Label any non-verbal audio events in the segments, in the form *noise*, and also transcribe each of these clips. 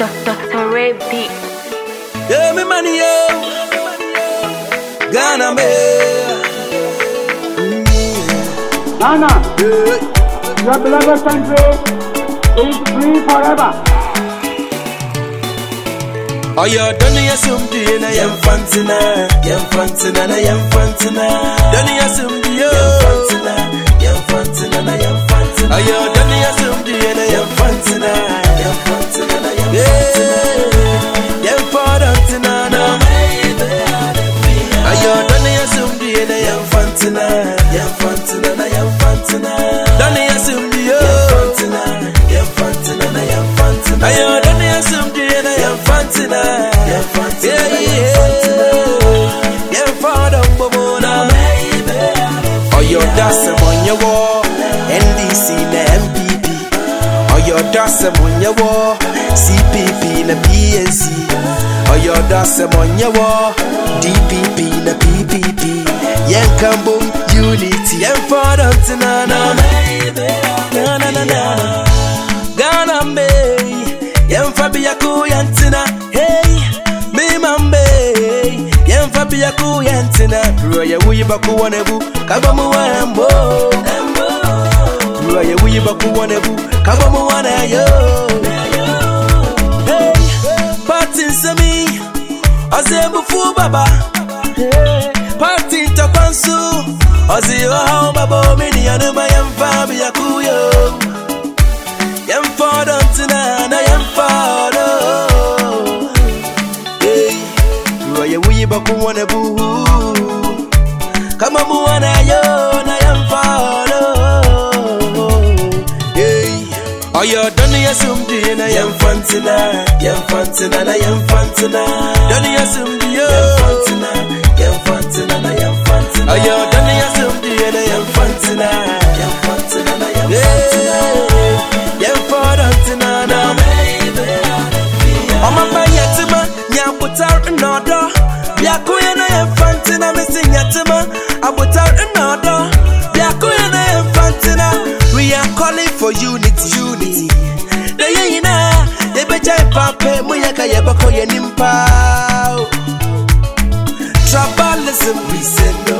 Dr. Ray B. Yeah, me money, yo. Ghana, me. Ghana, Yeah. your beloved country is free forever. Oh, you're done, yes, I'm doing a young fantina, young fantina, na young fantina. Done, yes, I'm doing young fantina, young fantina, young fantina. Oh, you're dase monyewo ndc na mpp oyo dase monyewo cpp na psc oyo dase monyewo dpp na ppp yenkambo unity yemfodontinana Ye wuyi baku wanebu Kaba mu wambo Bro ye wuyi baku wanebu Kaba mu wanayo Hey Party nsemi Ozebu fu baba. Hey Party Ozi oha babo Mini yanuma yenfa biyaku. yo Yenfa ye wuyi ba ku wane buhu. Kama mu wane yo na yan falo Hey, Oyo doni ya sumdi na yan fantina Yan fantina na yan fantina Doni ya sumdi yo Yan fantina Yan fantina na yan fantina Oyo doni ya sumdi na yan fantina Yan fantina na yan fantina Yan fantina na ọmọ bá yẹ tí ma yẹ abutar nnọdọ biako yẹ na yẹ fantina mesi yẹ tí ma. Abutar nnọdọ biako yẹ na yẹ fantina we are calling for unity unity. Na yẹ nyinaa yẹ bẹ gya ipaapẹ mu yẹ ka yẹ bẹ kọ yẹ nimpa. Tribalism we say no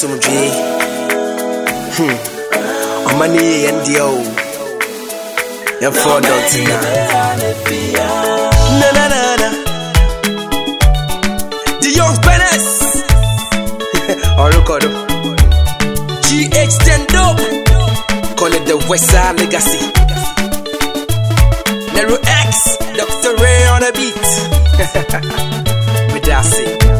ìyá sumdwe, hmm, ọmọ ní yẹn di ọ, yẹn fọ dọ̀tí náà. Na na na na, the young Benes, ọ̀rùkọ̀ *laughs* dùn. GH ten dope. Call it the Westside Legacy. Nero X, Dr. Ray on the beat. *laughs* Say.